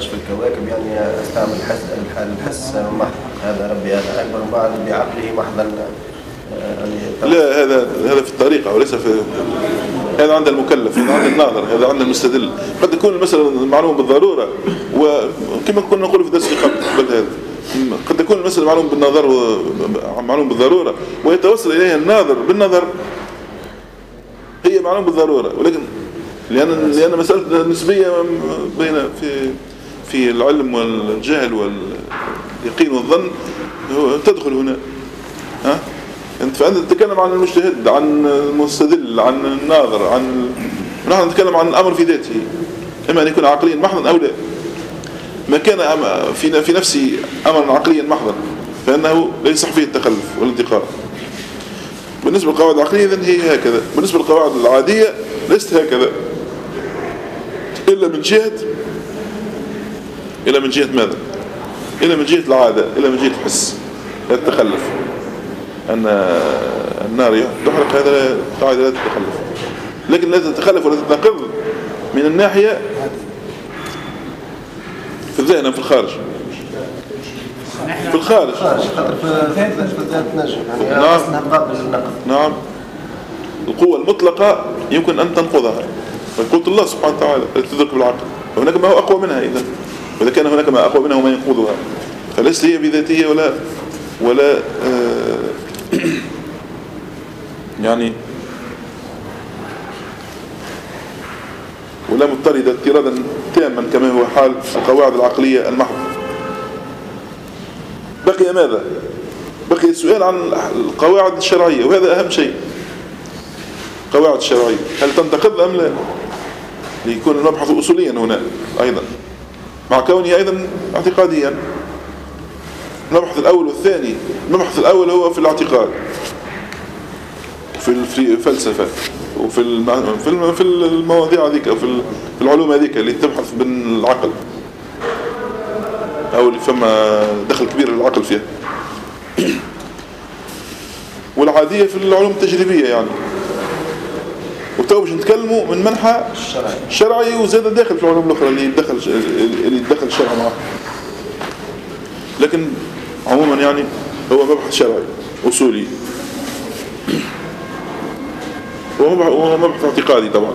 في الكواكب يعني أستعمل الحس الحس محض. هذا ربي هذا أكبر بعد بعقله محضا. يعني لا هذا هذا في الطريقة وليس في هذا عند المكلف هذا عند الناظر هذا عند المستدل. قد تكون المسألة معلومة بالضرورة وكما كنا نقول في درس قبل هذا. قد تكون المسألة معلوم بالنظر معلوم بالضرورة ويتوصل إليها الناظر بالنظر هي معلوم بالضرورة. ولكن لأن لأن مسألة النسبية بين في في العلم والجهل واليقين والظن تدخل هنا. ها؟ أنت فأنت تتكلم عن المجتهد عن المستدل عن الناظر عن نحن نتكلم عن الأمر في ذاته. إما أن يكون عقليا محضا أو لا. ما كان في في نفسه امرا عقليا محضا فإنه لا يصح فيه التخلف والانتقاء بالنسبة للقواعد العقلية اذا هي هكذا. بالنسبة للقواعد العادية ليست هكذا. إلا من جهة إلى من جهة ماذا؟ إلى من جهة العادة إلى من جهة الحس لا تتخلف أن النار تحرق هذا قاعدة لا تتخلف. لكن لا تتخلف ولا تتنقض من الناحية في الذهن في الخارج. في الخارج نعم. نعم. القوة المطلقة يمكن أن تنقضها فقلت الله سبحانه وتعالى تدرك بالعقل. وهناك ما هو أقوى منها إذا وإذا كان هناك ما أقوى منه ما ينقضها فليس هي بذاتية ولا ولا آه يعني ولا مضطردة اضطرادا تاما كما هو حال القواعد العقلية المحضة. بقي ماذا؟ بقي السؤال عن القواعد الشرعية وهذا أهم شيء القواعد الشرعية هل تنتقض أم لا؟ ليكون المبحث أصوليا هنا أيضا مع كونه أيضا اعتقاديا المبحث الأول والثاني المبحث الأول هو في الاعتقاد في الفلسفة وفي في المواضيع هذيك أو في العلوم هذيك اللي تبحث بالعقل أو اللي فما دخل كبير للعقل فيها. والعادية في العلوم التجريبية يعني. وتو باش نتكلموا من منحى شرعي وزاد داخل في العلوم الأخرى اللي يدخل اللي يدخل الشرع معه لكن عموما يعني هو مبحث شرعي أصولي. وهو مبحث اعتقادي طبعا.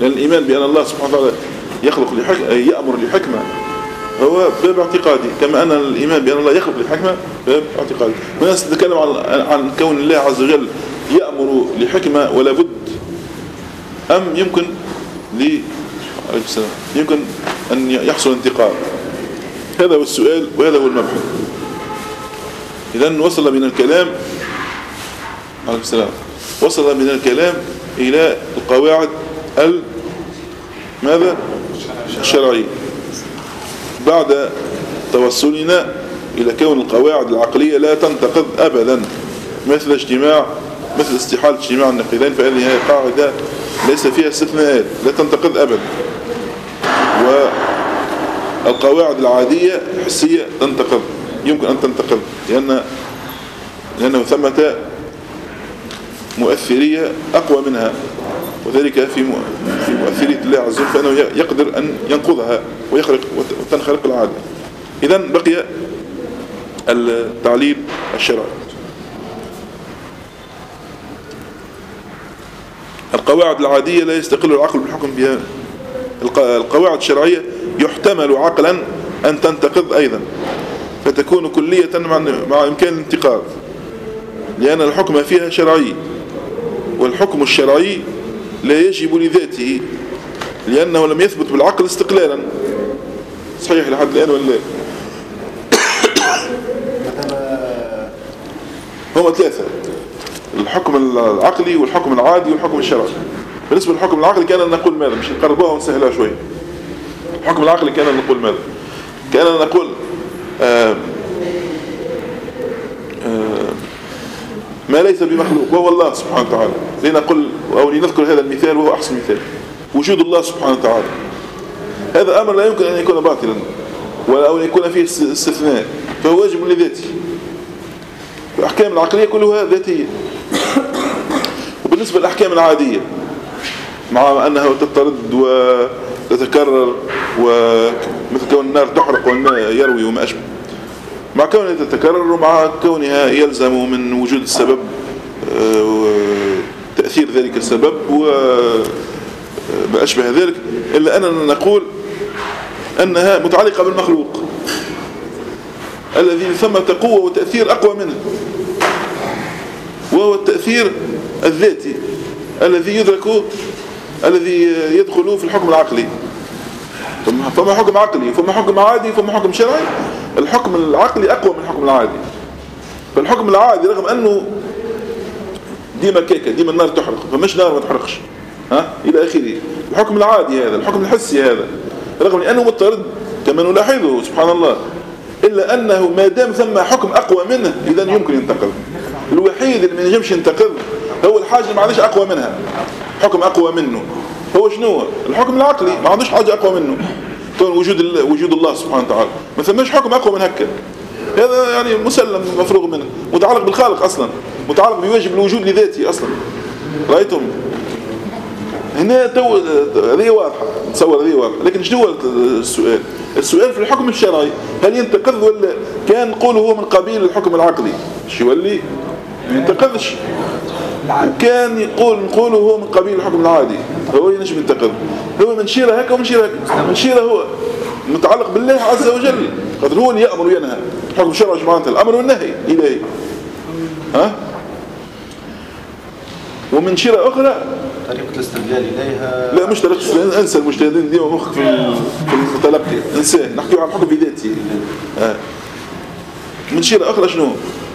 لأن الإيمان بأن الله سبحانه وتعالى يخلق لحكمة يأمر لحكمة. هو باب اعتقادي. كما أن الإيمان بأن الله يخلق لحكمة باب اعتقادي. وناس تتكلم عن عن كون الله عز وجل يأمر لحكمة ولا بد. أم يمكن ل يمكن أن يحصل انتقال. هذا هو السؤال وهذا هو المبحث. إذا وصل من الكلام عليه السلام. وصل من الكلام إلى القواعد ال ماذا؟ الشرعية بعد توصلنا إلى كون القواعد العقلية لا تنتقض أبدا مثل اجتماع مثل استحالة اجتماع النقيضين فهذه قاعدة ليس فيها استثناءات لا تنتقض أبدا. والقواعد العادية حسية تنتقض يمكن أن تنتقض لأن لأنه ثمة مؤثرية أقوى منها. وذلك في في مؤثرية الله عز وجل فإنه يقدر أن ينقضها ويخرق وتنخرق العادة. إذا بقي التعليل الشرعي. القواعد العادية لا يستقل العقل بالحكم بها. القواعد الشرعية يحتمل عقلا أن تنتقض أيضا. فتكون كلية مع إمكان الانتقاض. لأن الحكم فيها شرعي. والحكم الشرعي لا يجب لذاته لأنه لم يثبت بالعقل استقلالا. صحيح لحد الآن ولا هم ثلاثة الحكم العقلي والحكم العادي والحكم الشرعي. بالنسبة للحكم العقلي كان نقول ماذا؟ مش نقربوها ونسهلها شوي الحكم العقلي كان نقول ماذا؟ كان نقول آآ آآ ما ليس بمخلوق وهو الله سبحانه وتعالى. لنقول أو لنذكر هذا المثال وهو أحسن مثال. وجود الله سبحانه وتعالى. هذا أمر لا يمكن أن يكون باطلا ولا أو يكون فيه استثناء. فهو واجب لذاته. الأحكام العقلية كلها ذاتية. وبالنسبة للأحكام العادية مع أنها تطرد وتتكرر ومثل كون النار تحرق والماء يروي وما أشبه. مع كونها تتكرر ومع كونها يلزم من وجود السبب تأثير ذلك السبب وما أشبه ذلك إلا أننا نقول أنها متعلقة بالمخلوق الذي ثمة قوة وتأثير أقوى منه وهو التأثير الذاتي الذي يدرك الذي يدخل في الحكم العقلي. فما حكم عقلي؟ فما حكم عادي؟ فما حكم شرعي؟ الحكم العقلي أقوى من الحكم العادي. فالحكم العادي رغم أنه ديما كيكة ديما النار تحرق فمش نار ما تحرقش. ها؟ إلى آخره. الحكم العادي هذا الحكم الحسي هذا رغم أنه مضطرد كما نلاحظه سبحان الله. إلا أنه ما دام ثم حكم أقوى منه إذا يمكن ينتقض الوحيد اللي ما ينجمش ينتقض هو الحاجة اللي ما عندهش أقوى منها. حكم أقوى منه. هو شنو؟ الحكم العقلي ما عندوش حاجة أقوى منه. كون وجود وجود الله سبحانه وتعالى. ما ثماش حكم أقوى من هكا. هذا يعني مسلم مفروغ منه. متعلق بالخالق أصلا. متعلق بواجب الوجود لذاته أصلا. رأيتم؟ هنا تو هذه واضحة. تصور هذه واضحة. لكن شنو السؤال؟ السؤال في الحكم الشرعي هل ينتقض ولا كان نقوله هو من قبيل الحكم العقلي. شو يولي؟ ما ينتقضش. وكان يقول نقوله هو من قبيل الحكم العادي. هو ينجم ينتقض هو من شيره هكا ومن شيره هكا من شيره هو متعلق بالله عز وجل. قدر هو اللي يأمر وينهى. الحكم الشرعي معناتها الأمر والنهي إلهي. ها؟ ومن شيرة أخرى. طريقة الاستدلال إليها. لا مش طريقة الاستدلال. انسى المجتهدين ديما مخك في المتلقي. انساه. نحكي عن الحكم بذاته آه. من شيرة أخرى شنو؟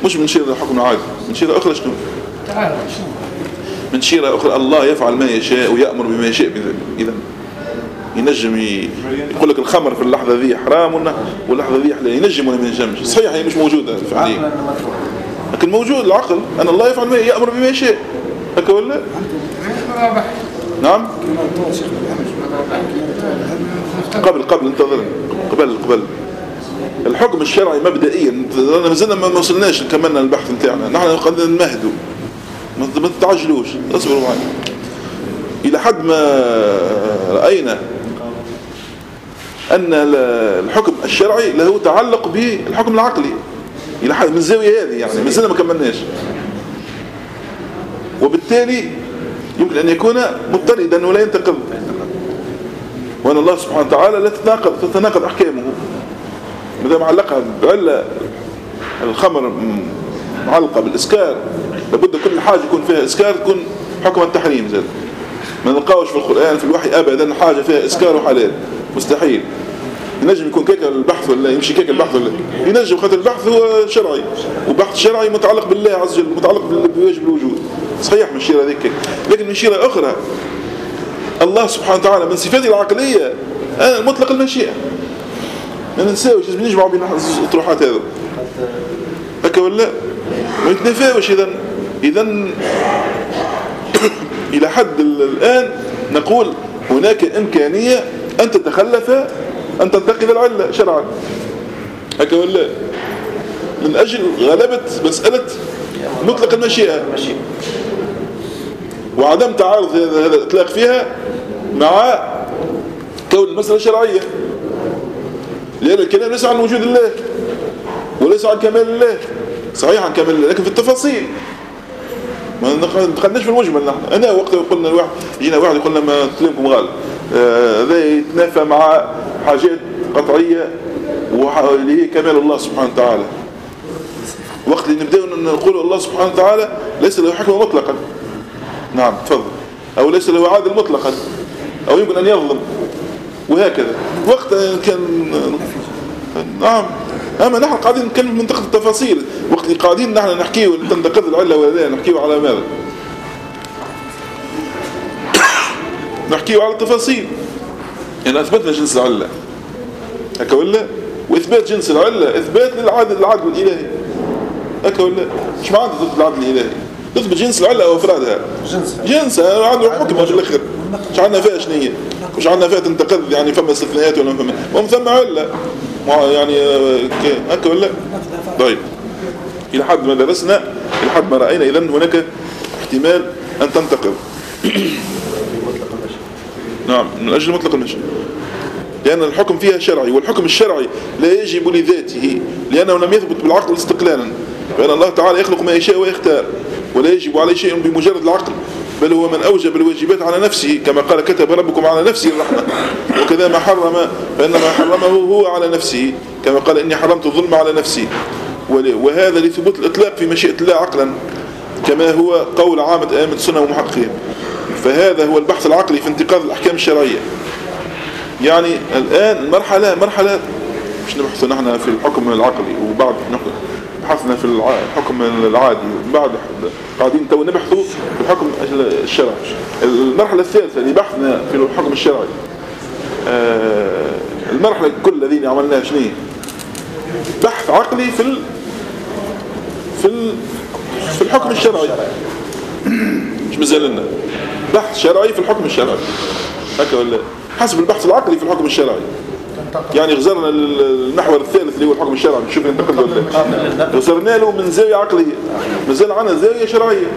مش من شيرة الحكم العادي من شيرة أخرى شنو؟ من شيرة أخرى الله يفعل ما يشاء ويأمر بما يشاء إذا ينجم يقول لك الخمر في اللحظة ذي حرام واللحظة ذي حلال ينجم ولا ما ينجمش صحيح هي مش موجودة فعليا لكن موجود العقل أن الله يفعل ما يأمر بما يشاء. هكا ولا؟ نعم؟ قبل قبل انتظرني قبل قبل. الحكم الشرعي مبدئيا ما زلنا ما وصلناش كملنا البحث نتاعنا. نحن قد نمهدوا. ما تتعجلوش. اصبروا معي إلى حد ما رأينا أن الحكم الشرعي له تعلق بالحكم العقلي. إلى حد من الزاويه هذه يعني ما زلنا ما كملناش. وبالتالي يمكن أن يكون مضطردا ولا ينتقض. وأن الله سبحانه وتعالى لا تتناقض تتناقض أحكامه. ماذا معلقها بعلة الخمر معلقة بالإسكار لابد كل حاجة يكون فيها إسكار تكون حكم التحريم زاد. ما نلقاوش في القرآن في الوحي أبدا حاجة فيها إسكار وحلال. مستحيل. ينجم يكون كيك البحث ولا يمشي كيك البحث ولا؟ ينجم خاطر البحث هو شرعي. وبحث شرعي متعلق بالله عز وجل متعلق بواجب الوجود. صحيح من شيرة ذيك. لكن من شيرة أخرى الله سبحانه وتعالى من صفاته العقلية مطلق المشيئة. ما ننساوش لازم نجمعوا بين الأطروحات هذا هكا ولا؟ ما يتنافاوش إذا إذا إلى حد الآن نقول هناك إمكانية أن تتخلف أن تنتقد العلة شرعا. هكا ولا من أجل غلبة مسألة مطلق المشيئة. وعدم تعارض هذا الإطلاق فيها مع كون المسألة شرعية. لأن الكلام ليس عن وجود الله وليس عن كمال الله. صحيح عن كمال الله لكن في التفاصيل. ما دخلناش في المجمل نحن أنا وقت قلنا الواحد جينا واحد يقول لما كلامكم غالب هذا آه يتنافى مع حاجات قطعية اللي هي كمال الله سبحانه وتعالى. وقت اللي نبدأ نقول الله سبحانه وتعالى ليس له حكمة مطلقا. نعم تفضل. أو ليس له عادل مطلقا. أو يمكن أن يظلم. وهكذا. وقت كان نعم. أما نحن قاعدين نتكلم من منطقة التفاصيل. وقت اللي قاعدين نحن نحكيه تنتقد العلة ولا لا نحكيه على ماذا؟ نحكيه على التفاصيل. يعني أثبتنا جنس العلة. هكا ولا؟ وإثبات جنس العلة إثبات للعادل العدل الإلهي. هكا ولا؟ مش معنى تثبت العدل الإلهي؟ تثبت جنس العلة وأفرادها جنس. جنس عنده حكم في الآخر. مش عندنا فيها شنية. مش عندنا فيها تنتقد يعني فما استثناءات ولا فما. وهم ثم علة. يعني هكا ولا؟ طيب. إلى حد ما درسنا إلى حد ما رأينا إذا هناك احتمال أن تنتقد نعم من أجل مطلق المشي لأن الحكم فيها شرعي والحكم الشرعي لا يجب لذاته لأنه لم يثبت بالعقل استقلالا. فإن الله تعالى يخلق ما يشاء ويختار ولا يجب عليه شيء بمجرد العقل. بل هو من أوجب الواجبات على نفسه كما قال كتب ربكم على نفسه الرحمة. وكذا ما حرم فإنما حرمه هو على نفسه كما قال إني حرمت الظلم على نفسي. وهذا لثبوت الإطلاق في مشيئة الله عقلا كما هو قول عامة أئمة السنة ومحققين فهذا هو البحث العقلي في انتقاض الأحكام الشرعية. يعني الآن المرحلة مرحلة مش نبحث نحن في الحكم العقلي وبعد بحثنا في الحكم العادي. بعد قاعدين تو نبحثوا في الحكم الشرعي المرحلة الثالثة اللي بحثنا في الحكم الشرعي. آه، المرحلة كل الذين عملناها شنو بحث عقلي في في في الحكم الشرعي. مش مازال لنا بحث شرعي في الحكم الشرعي. هكا ولا؟ حسب البحث العقلي في الحكم الشرعي. يعني غزرنا المحور الثالث اللي هو الحكم الشرعي نشوف ينتقد ولا غزرنا له من زاوية عقلية. مازال عندنا زاوية شرعية.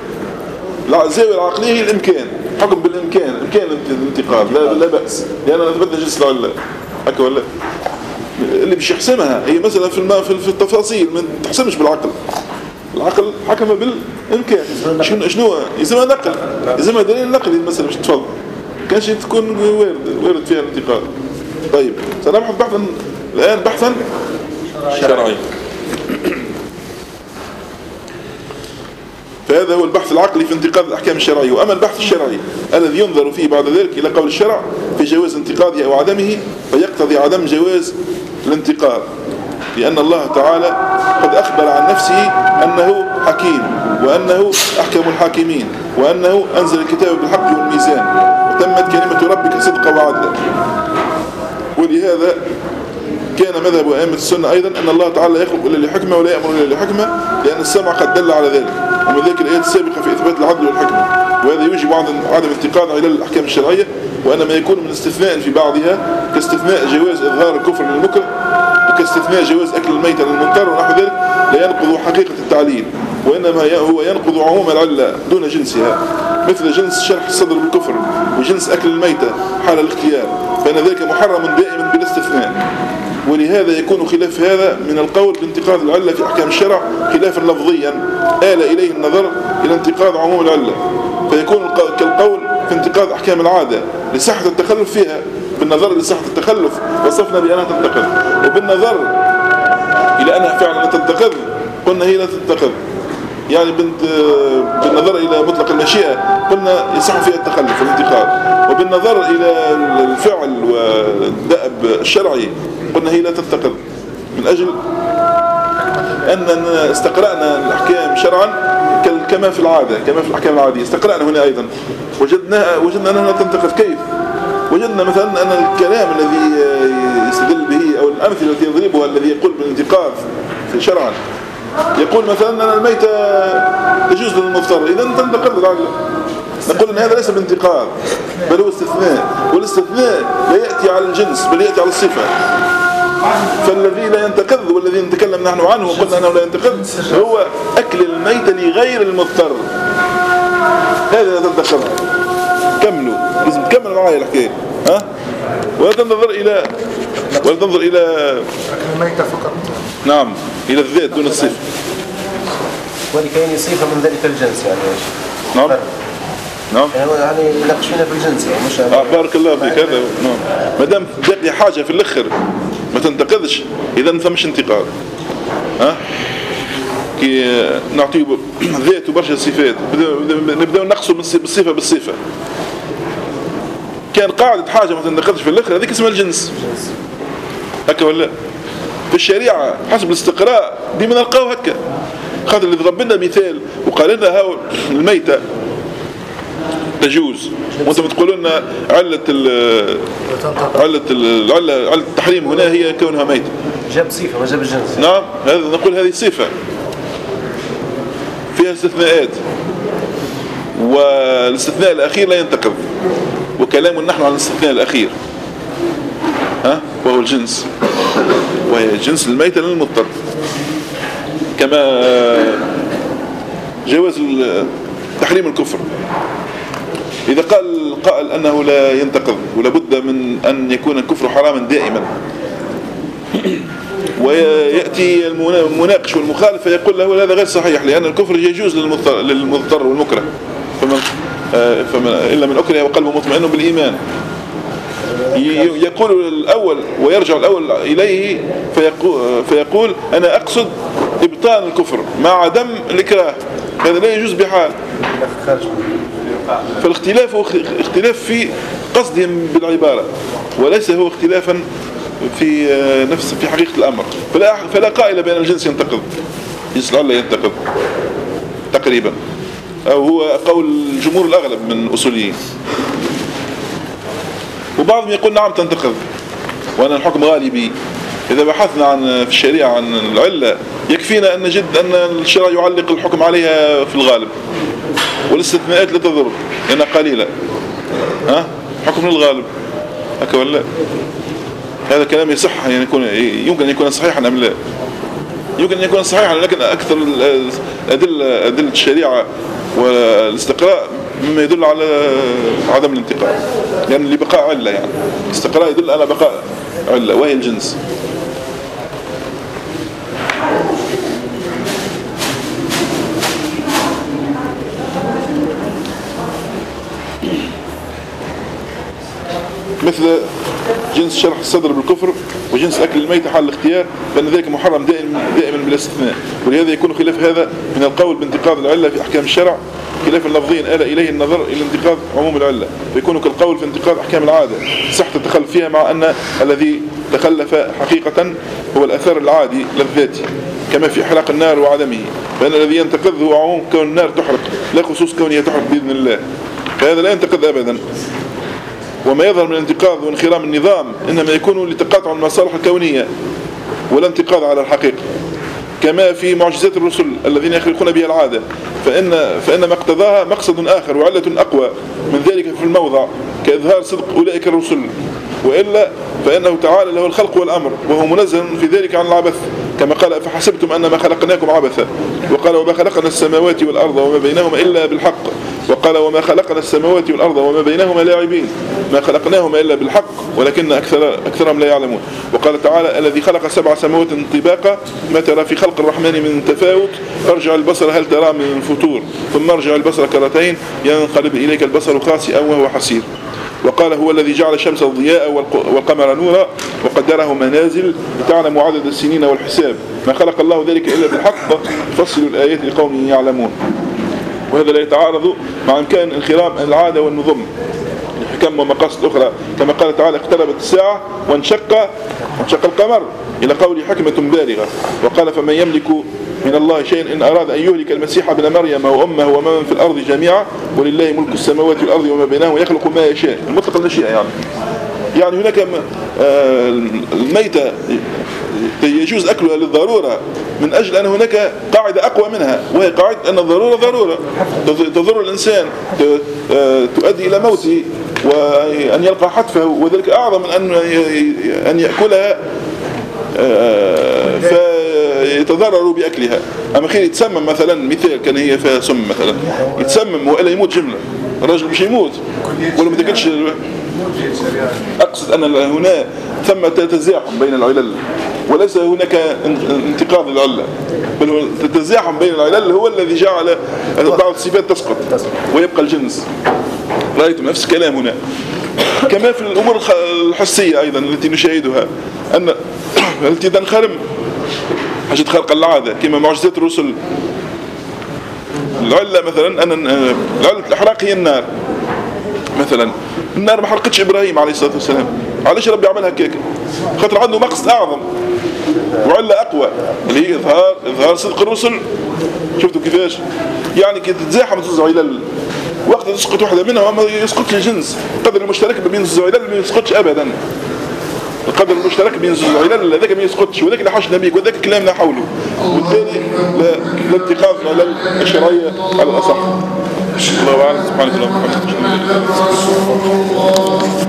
الزاوية العقلية هي الإمكان. حكم بالإمكان. إمكان الانتقاد لا, لا بأس. لأن أثبتنا جنس العلة هكا ولا اللي مش يحسمها هي مثلا في في التفاصيل. ما تحسمش بالعقل. العقل حكم بالإمكان. شنو شنو يلزمها نقل. يلزمها دليل نقلي المسألة مش تفضل. كانش تكون وارد وارد فيها الانتقاد طيب سنبحث بحثا الآن بحثا شرعي. فهذا هو البحث العقلي في انتقاد الأحكام الشرعية. وأما البحث الشرعي الذي ينظر فيه بعد ذلك إلى قول الشرع في جواز انتقاده أو عدمه فيقتضي عدم جواز الانتقاد لأن الله تعالى قد أخبر عن نفسه أنه حكيم وأنه أحكم الحاكمين وأنه أنزل الكتاب بالحق والميزان وتمت كلمة ربك صدقا وعدلا ولهذا كان مذهب أئمة السنة أيضا أن الله تعالى لا يخلق إلا لحكمة ولا يأمر إلا لحكمة لأن السمع قد دل على ذلك. ومن ذلك الآيات السابقة في إثبات العدل والحكمة وهذا يوجب عدم انتقاد علل الأحكام الشرعية وأن ما يكون من استثناء في بعضها كاستثناء جواز إظهار الكفر للمكره وكاستثناء جواز أكل الميتة للمنكر ونحو ذلك لا ينقض حقيقة التعليل. وإنما هو ينقض عموم العلة دون جنسها مثل جنس شرح الصدر بالكفر وجنس أكل الميتة حال الاختيار فإن ذلك محرم دائما بلا استثناء. ولهذا يكون خلاف هذا من القول بانتقاد العلة في أحكام الشرع خلافا لفظيا آل إليه النظر إلى انتقاد عموم العلة. فيكون كالقول في انتقاد أحكام العادة لصحة التخلف فيها بالنظر لصحة التخلف وصفنا بأنها تتخذ وبالنظر إلى أنها فعلا لا تتخذ قلنا هي لا تتخذ يعني بالنظر إلى مطلق المشيئة قلنا يصح فيها التخلف والانتقاد وبالنظر إلى الفعل والدأب الشرعي قلنا هي لا تتخذ من أجل أننا استقرأنا الأحكام شرعا كما في العادة كما في الأحكام العادية. استقرأنا هنا أيضا. وجدنا وجدنا أنها لا تنتقد كيف؟ وجدنا مثلا أن الكلام الذي يستدل به أو الأمثلة التي يضربها الذي يقول بالانتقاذ في شرعا يقول مثلا أن الميتة تجوز للمضطر إذا تنتقد العقل نقول أن هذا ليس بانتقاد بل هو استثناء. والاستثناء لا يأتي على الجنس بل يأتي على الصفة. فالذي لا ينتقذ والذي نتكلم نحن عنه وقلنا أنه لا ينتقذ هو أكل الميتة لغير المضطر هذا تنتقذ كملوا. لازم تكمل معايا الحكاية. ها؟ ولا تنظر إلى ولا تنظر إلى الميتة فقط نعم إلى الذات دون الصفة. ولكن صفة من ذلك الجنس يعني. نعم. نعم. يعني يناقشونا في الجنس يعني مش آه بارك الله فيك. هذا نعم. ما دام باقي حاجة في الأخر ما تنتقدش. إذا ما ثمش انتقاد. ها؟ كي نعطيه ذات وبرشا صفات. نبدأو نقصوا بالصفة بالصفة. كان قاعدة حاجة ما تنتقدش في الأخر هذيك اسمها الجنس. هكا ولا؟ في الشريعة حسب الاستقراء ديما نلقاو هكا. خاطر اللي ضرب لنا مثال وقال لنا هاو الميتة. تجوز. وأنتم تقولوا لنا علة علة علة علة التحريم هنا هي كونها ميتة. جاب صفة ما جاب الجنس. نعم هذا نقول هذه صفة. فيها استثناءات. والاستثناء الأخير لا ينتقض. وكلام نحن عن الاستثناء الأخير. ها؟ وهو الجنس. وهي جنس الميتة للمضطر. كما جواز تحريم الكفر. إذا قال قائل أنه لا ينتقض ولابد من أن يكون الكفر حراما دائما. ويأتي المناقش والمخالف فيقول له هذا غير صحيح لأن الكفر يجوز للمضطر, والمكره. إلا من أكره وقلبه مطمئن بالإيمان. يقول الأول ويرجع الأول إليه فيقول, فيقول أنا أقصد إبطال الكفر مع عدم الإكراه. هذا لا يجوز بحال. فالاختلاف هو اختلاف في قصدهم بالعبارة وليس هو اختلافا في آه، نفس في حقيقة الأمر. فلا فلا قائل بأن الجنس ينتقض. جنس العلة ينتقض تقريبا. أو هو قول الجمهور الأغلب من الأصوليين. وبعضهم يقول نعم تنتقض وأن الحكم غالبي إذا بحثنا عن في الشريعة عن العلة يكفينا أن نجد أن الشرع يعلق الحكم عليها في الغالب. والاستثناءات لا تضر لأنها قليلة. ها؟ حكم للغالب. هكا ولا؟ لا؟ هذا كلام يصح يعني يكون يمكن أن يكون صحيحا أم لا؟ يمكن أن يكون صحيحا لكن أكثر الأدلة أدلة الشريعة والاستقراء مما يدل على عدم الانتقاء يعني لبقاء علة يعني. الاستقراء يدل على بقاء علة وهي الجنس. مثل جنس شرح الصدر بالكفر وجنس أكل الميت حال الاختيار فإن ذلك محرم دائما دائما بلا استثناء ولهذا يكون خلاف هذا من القول بانتقاض العلة في أحكام الشرع خلافا لفظيا آل إليه النظر إلى انتقاض عموم العلة. فيكون كالقول في انتقاض أحكام العادة. صح التخلف فيها مع أن الذي تخلف حقيقة هو الأثر العادي للذاتي كما في إحراق النار وعدمه. فإن الذي ينتقض هو عموم كون النار تحرق لا خصوص كونها تحرق بإذن الله. فهذا لا ينتقض أبدا. وما يظهر من انتقاض وانخرام النظام إنما يكون لتقاطع المصالح الكونية ولا انتقاض على الحقيقة. كما في معجزات الرسل الذين يخلقون بها العادة. فإن, فإن ما اقتضاها مقصد آخر وعلة أقوى من ذلك في الموضع كإظهار صدق أولئك الرسل. وإلا فإنه تعالى له الخلق والأمر وهو منزه في ذلك عن العبث. كما قال فحسبتم أنما خلقناكم عبثا؟ وقال وما خلقنا السماوات والأرض وما بينهما إلا بالحق. وقال وما خلقنا السماوات والأرض وما بينهما لاعبين. ما خلقناهما إلا بالحق ولكن أكثر أكثرهم لا يعلمون. وقال تعالى الذي خلق سبع سماوات طباقا ما ترى في خلق الرحمن من تفاوت؟ أرجع البصر هل ترى من فتور ثم أرجع البصر كرتين ينقلب إليك البصر خاسئا وهو حسير. وقال هو الذي جعل الشمس ضياء والقمر نورا وقدره منازل لتعلموا عدد السنين والحساب. ما خلق الله ذلك إلا بالحق. فصل الآيات لقوم يعلمون. وهذا لا يتعارض مع إمكان انخرام العادة والنظم. الحكم ومقاصد أخرى. كما قال تعالى اقتربت الساعة وانشق وانشق القمر. إلى قول حكمة بالغة وقال فمن يملك من الله شيء إن أراد أن يهلك المسيح ابن مريم وأمه ومن في الأرض جميعا ولله ملك السماوات والأرض وما بينهما يخلق ما يشاء. المطلق المشيئة يعني. يعني هناك الميتة يجوز أكلها للضرورة من أجل أن هناك قاعدة أقوى منها وهي قاعدة أن الضرورة ضرورة. تضر الإنسان تؤدي إلى موته وأن يلقى حتفه وذلك أعظم من أن أن يأكلها. فيتضرروا بأكلها. أما خير يتسمم مثلا مثال كان هي فيها سم مثلا. يتسمم وإلا يموت جملة. الرجل مش يموت. ولا ما تاكلش. أقصد أن هنا ثم تزاحم بين العلل. وليس هناك انتقاض العلة بل هو التزاحم بين العلل هو الذي جعل بعض الصفات تسقط ويبقى الجنس. رأيتم نفس الكلام هنا. كما في الأمور الحسية أيضا التي نشاهدها. أن التي تنخرم. حاجة خلق العادة كما معجزات الرسل. العلة مثلا أن العلة الإحراق هي النار. مثلا النار ما حرقتش إبراهيم عليه الصلاة والسلام. علاش ربي عملها هكاك؟ خاطر عنده مقصد أعظم. وعلة أقوى. اللي هي إظهار إظهار صدق الرسل. شفتوا كيفاش؟ يعني كي تتزاحم زوز علل وقت تسقط واحدة منها ما يسقطش الجنس. القدر المشترك بين زوز علل ما يسقطش أبدا. القدر المشترك بين علل هذاك ما يسقطش وذاك اللي حاجنا بيك وذاك كلامنا حوله وبالتالي لا اتخاذ علل الشرعية على الأصح. الله أعلم. اللهم وبحمدك.